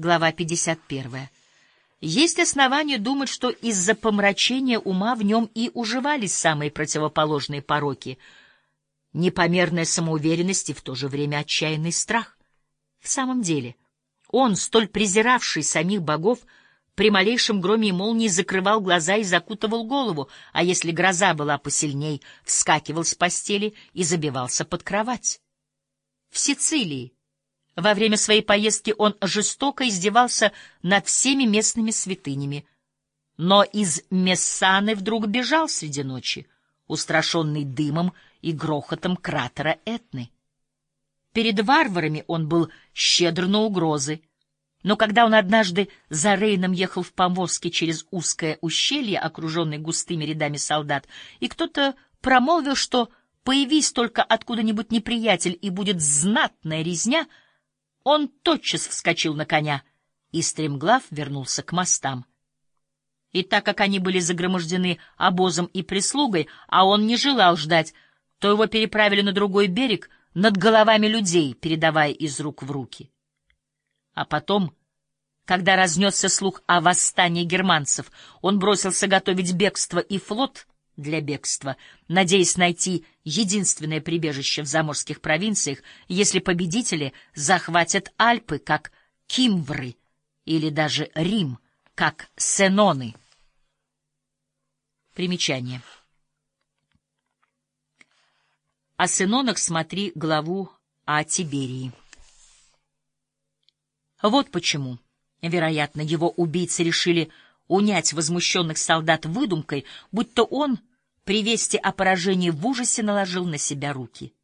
Глава 51. Есть основания думать, что из-за помрачения ума в нем и уживались самые противоположные пороки — непомерная самоуверенность и в то же время отчаянный страх. В самом деле, он, столь презиравший самих богов, при малейшем громе и молнии закрывал глаза и закутывал голову, а если гроза была посильней, вскакивал с постели и забивался под кровать. В Сицилии во время своей поездки он жестоко издевался над всеми местными святынями, но из Мессаны вдруг бежал среди ночи, устрашенный дымом и грохотом кратера Этны. Перед варварами он был щедр на угрозы, но когда он однажды за Рейном ехал в повозке через узкое ущелье, окруженное густыми рядами солдат, и кто-то промолвил, что «появись только откуда-нибудь неприятель, и будет знатная резня», он тотчас вскочил на коня и, стремглав, вернулся к мостам. И так как они были загромождены обозом и прислугой, а он не желал ждать, то его переправили на другой берег над головами людей, передавая из рук в руки. А потом, когда разнесся слух о восстании германцев, он бросился готовить бегство и флот для бегства, надеясь найти единственное прибежище в заморских провинциях, если победители захватят Альпы, как Кимвры, или даже Рим, как Сеноны. Примечание. О Сенонах смотри главу о Тиберии. Вот почему, вероятно, его убийцы решили унять возмущенных солдат выдумкой, будто он при вести о поражении в ужасе наложил на себя руки.